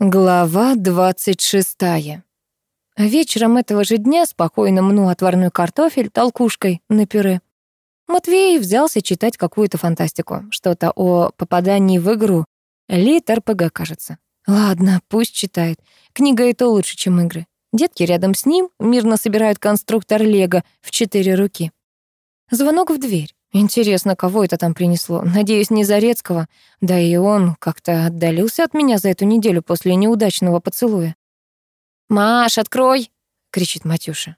Глава двадцать шестая. Вечером этого же дня спокойно мну отварной картофель толкушкой на пюре. Матвей взялся читать какую-то фантастику, что-то о попадании в игру. Лит РПГ, кажется. Ладно, пусть читает. Книга и то лучше, чем игры. Детки рядом с ним мирно собирают конструктор Лего в четыре руки. Звонок в дверь. Интересно, кого это там принесло? Надеюсь, не Зарецкого. Да и он как-то отдалился от меня за эту неделю после неудачного поцелуя. «Маш, открой!» — кричит Матюша.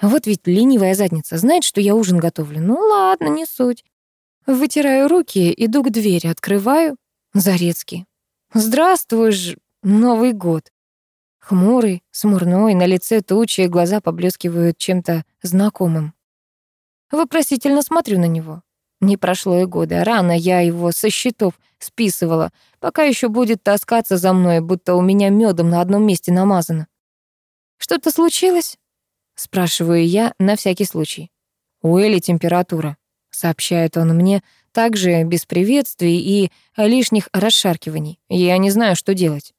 Вот ведь ленивая задница, знает, что я ужин готовлю. Ну ладно, не суть. Вытираю руки, иду к двери, открываю. Зарецкий. Здравствуй ж, Новый год. Хмурый, смурной, на лице тучи, глаза поблескивают чем-то знакомым. Вопросительно смотрю на него. Не прошло и года. Рано я его со счетов списывала. Пока еще будет таскаться за мной, будто у меня медом на одном месте намазано. «Что-то случилось?» — спрашиваю я на всякий случай. «У Эли температура», — сообщает он мне, также без приветствий и лишних расшаркиваний. Я не знаю, что делать.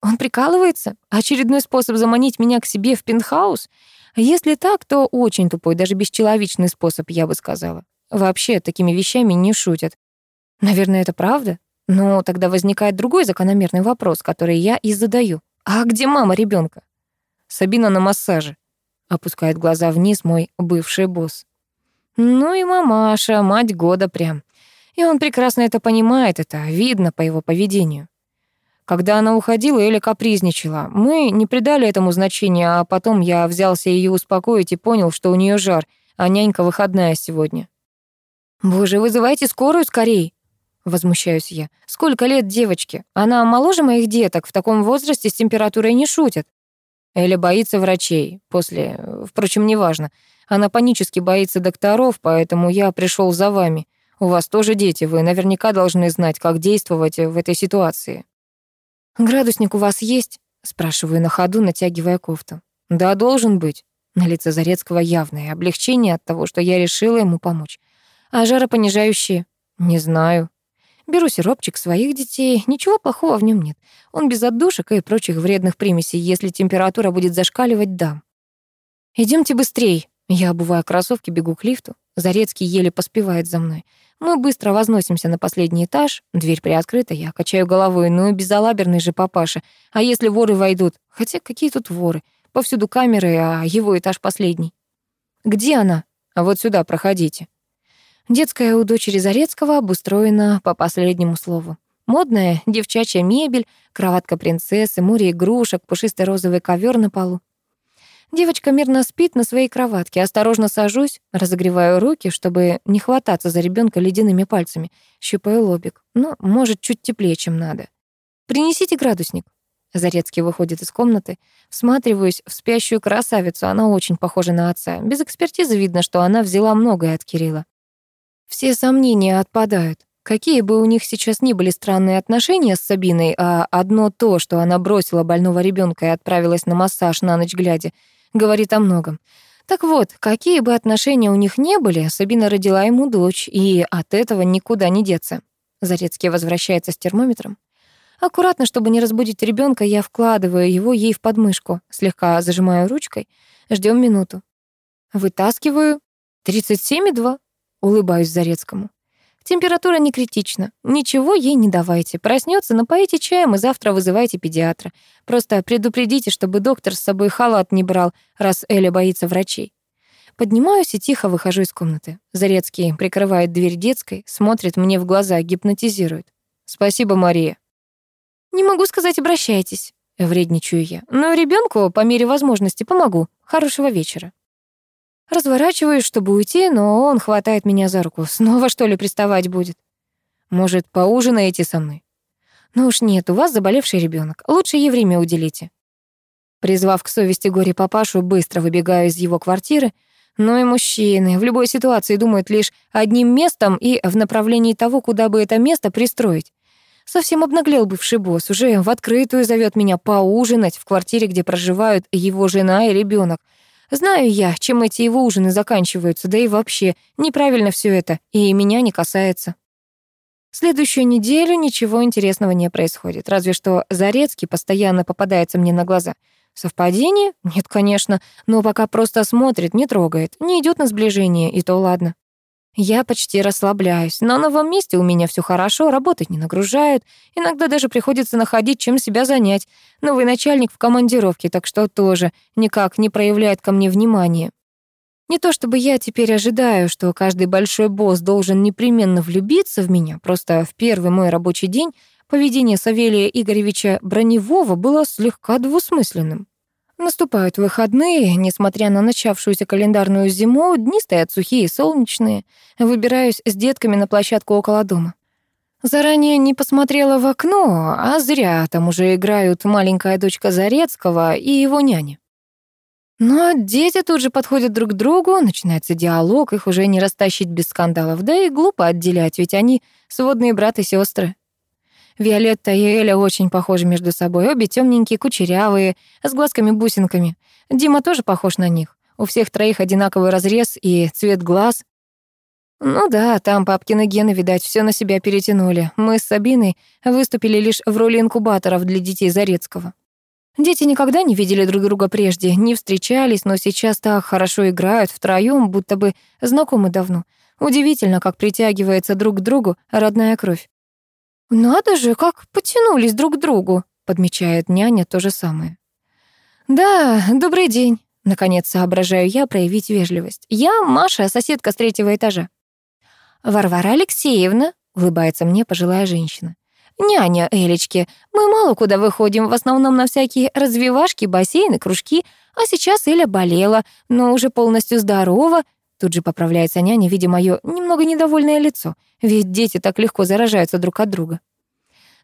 Он прикалывается? Очередной способ заманить меня к себе в пентхаус? Если так, то очень тупой, даже бесчеловечный способ, я бы сказала. Вообще такими вещами не шутят. Наверное, это правда? Но тогда возникает другой закономерный вопрос, который я и задаю. А где мама ребенка? Сабина на массаже. Опускает глаза вниз мой бывший босс. Ну и мамаша, мать года прям. И он прекрасно это понимает, это видно по его поведению. Когда она уходила, Эля капризничала. Мы не придали этому значения, а потом я взялся ее успокоить и понял, что у нее жар, а нянька выходная сегодня. «Боже, вызывайте скорую скорей!» Возмущаюсь я. «Сколько лет девочке? Она моложе моих деток, в таком возрасте с температурой не шутят». Эля боится врачей. После... Впрочем, неважно. Она панически боится докторов, поэтому я пришел за вами. У вас тоже дети, вы наверняка должны знать, как действовать в этой ситуации. «Градусник у вас есть?» — спрашиваю на ходу, натягивая кофту. «Да, должен быть». На лице Зарецкого явное облегчение от того, что я решила ему помочь. А жаропонижающие? Не знаю. Беру сиропчик своих детей, ничего плохого в нем нет. Он без отдушек и прочих вредных примесей, если температура будет зашкаливать, дам. Идемте быстрей. Я обуваю кроссовки, бегу к лифту. Зарецкий еле поспевает за мной. Мы быстро возносимся на последний этаж. Дверь приоткрыта, я качаю головой. Ну и безалаберный же папаша. А если воры войдут? Хотя какие тут воры? Повсюду камеры, а его этаж последний. Где она? А вот сюда проходите. Детская у дочери Зарецкого обустроена по последнему слову. Модная девчачья мебель, кроватка принцессы, море игрушек, пушистый розовый ковер на полу. Девочка мирно спит на своей кроватке. Осторожно сажусь, разогреваю руки, чтобы не хвататься за ребенка ледяными пальцами. Щупаю лобик. Ну, может, чуть теплее, чем надо. «Принесите градусник». Зарецкий выходит из комнаты. Всматриваюсь в спящую красавицу. Она очень похожа на отца. Без экспертизы видно, что она взяла многое от Кирилла. Все сомнения отпадают. Какие бы у них сейчас ни были странные отношения с Сабиной, а одно то, что она бросила больного ребенка и отправилась на массаж на ночь глядя — говорит о многом. Так вот, какие бы отношения у них не были, Сабина родила ему дочь, и от этого никуда не деться. Зарецкий возвращается с термометром. Аккуратно, чтобы не разбудить ребенка, я вкладываю его ей в подмышку, слегка зажимаю ручкой. Ждем минуту. Вытаскиваю. 37,2. Улыбаюсь Зарецкому. Температура не критична. Ничего ей не давайте. Проснется, напоите чаем и завтра вызывайте педиатра. Просто предупредите, чтобы доктор с собой халат не брал, раз Эля боится врачей. Поднимаюсь и тихо выхожу из комнаты. Зарецкий прикрывает дверь детской, смотрит мне в глаза, гипнотизирует. «Спасибо, Мария». «Не могу сказать, обращайтесь», — вредничаю я. «Но ребенку по мере возможности помогу. Хорошего вечера». Разворачиваюсь, чтобы уйти, но он хватает меня за руку. Снова, что ли, приставать будет? Может, поужинаете со мной? Ну уж нет, у вас заболевший ребенок. Лучше ей время уделите. Призвав к совести горе папашу, быстро выбегаю из его квартиры. Но и мужчины в любой ситуации думают лишь одним местом и в направлении того, куда бы это место пристроить. Совсем обнаглел бывший босс, уже в открытую зовет меня поужинать в квартире, где проживают его жена и ребенок. Знаю я, чем эти его ужины заканчиваются, да и вообще неправильно все это, и меня не касается. Следующую неделю ничего интересного не происходит, разве что Зарецкий постоянно попадается мне на глаза. Совпадение? Нет, конечно, но пока просто смотрит, не трогает, не идет на сближение, и то ладно. Я почти расслабляюсь. На новом месте у меня все хорошо, работать не нагружают. Иногда даже приходится находить, чем себя занять. Новый начальник в командировке, так что тоже никак не проявляет ко мне внимания. Не то чтобы я теперь ожидаю, что каждый большой босс должен непременно влюбиться в меня, просто в первый мой рабочий день поведение Савелия Игоревича Броневого было слегка двусмысленным. Наступают выходные, несмотря на начавшуюся календарную зиму, дни стоят сухие и солнечные. Выбираюсь с детками на площадку около дома. Заранее не посмотрела в окно, а зря, там уже играют маленькая дочка Зарецкого и его няня. Но дети тут же подходят друг к другу, начинается диалог, их уже не растащить без скандалов, да и глупо отделять, ведь они сводные брат и сестры. Виолетта и Эля очень похожи между собой, обе темненькие, кучерявые, с глазками-бусинками. Дима тоже похож на них. У всех троих одинаковый разрез и цвет глаз. Ну да, там папкины гены, видать, все на себя перетянули. Мы с Сабиной выступили лишь в роли инкубаторов для детей Зарецкого. Дети никогда не видели друг друга прежде, не встречались, но сейчас так хорошо играют втроём, будто бы знакомы давно. Удивительно, как притягивается друг к другу родная кровь. «Надо же, как потянулись друг к другу», — подмечает няня то же самое. «Да, добрый день», — наконец соображаю я проявить вежливость. «Я Маша, соседка с третьего этажа». «Варвара Алексеевна», — улыбается мне пожилая женщина. «Няня Элечки, мы мало куда выходим, в основном на всякие развивашки, бассейны, кружки, а сейчас Эля болела, но уже полностью здорова». Тут же поправляется няня, видя моё немного недовольное лицо, ведь дети так легко заражаются друг от друга.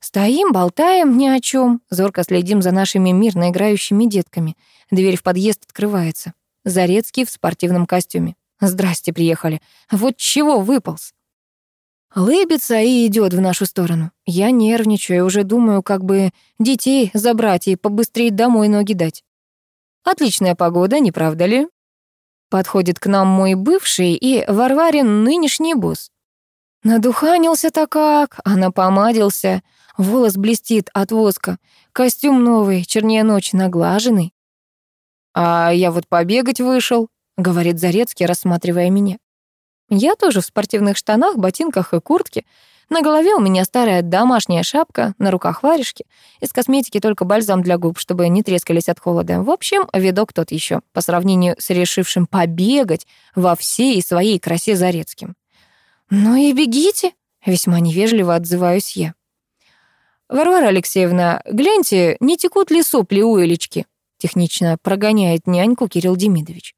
Стоим, болтаем ни о чем, зорко следим за нашими мирно играющими детками. Дверь в подъезд открывается. Зарецкий в спортивном костюме. Здрасте, приехали. Вот чего выполз? Лыбится и идет в нашу сторону. Я нервничаю, уже думаю, как бы детей забрать и побыстрее домой ноги дать. Отличная погода, не правда ли? Подходит к нам мой бывший и Варварин нынешний босс. Надуханился-то как, а напомадился. Волос блестит от воска. Костюм новый, чернее ночи, наглаженный. «А я вот побегать вышел», — говорит Зарецкий, рассматривая меня. Я тоже в спортивных штанах, ботинках и куртке. На голове у меня старая домашняя шапка, на руках варежки. Из косметики только бальзам для губ, чтобы не трескались от холода. В общем, видок тот еще, по сравнению с решившим побегать во всей своей красе Зарецким. «Ну и бегите», — весьма невежливо отзываюсь я. «Варвара Алексеевна, гляньте, не текут ли сопли у Элечки?» Технично прогоняет няньку Кирилл Демидович.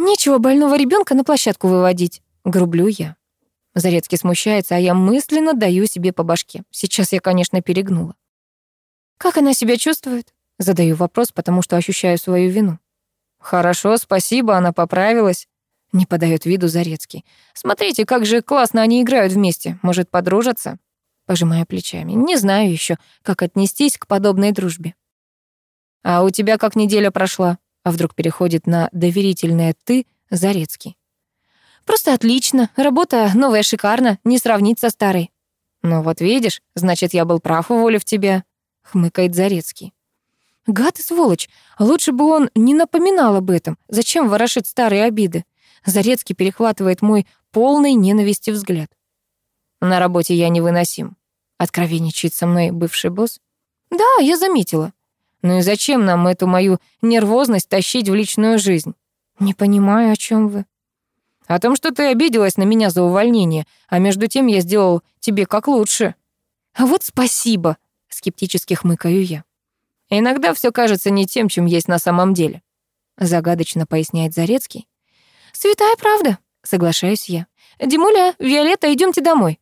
Нечего больного ребенка на площадку выводить, грублю я. Зарецкий смущается, а я мысленно даю себе по башке. Сейчас я, конечно, перегнула. Как она себя чувствует? Задаю вопрос, потому что ощущаю свою вину. Хорошо, спасибо, она поправилась. Не подает виду Зарецкий. Смотрите, как же классно они играют вместе. Может, подружатся? Пожимаю плечами. Не знаю еще, как отнестись к подобной дружбе. А у тебя как неделя прошла? А вдруг переходит на доверительное «ты» Зарецкий. «Просто отлично, работа новая шикарно, не сравнить со старой». «Ну вот видишь, значит, я был прав, уволив тебя», — хмыкает Зарецкий. «Гад и сволочь, лучше бы он не напоминал об этом. Зачем ворошить старые обиды?» Зарецкий перехватывает мой полный ненависти взгляд. «На работе я невыносим», — откровенничает со мной бывший босс. «Да, я заметила», ну и зачем нам эту мою нервозность тащить в личную жизнь? Не понимаю, о чем вы. О том, что ты обиделась на меня за увольнение, а между тем я сделал тебе как лучше. А вот спасибо, скептически хмыкаю я. Иногда все кажется не тем, чем есть на самом деле, загадочно поясняет Зарецкий. Святая правда, соглашаюсь я. Димуля, Виолетта, идемте домой.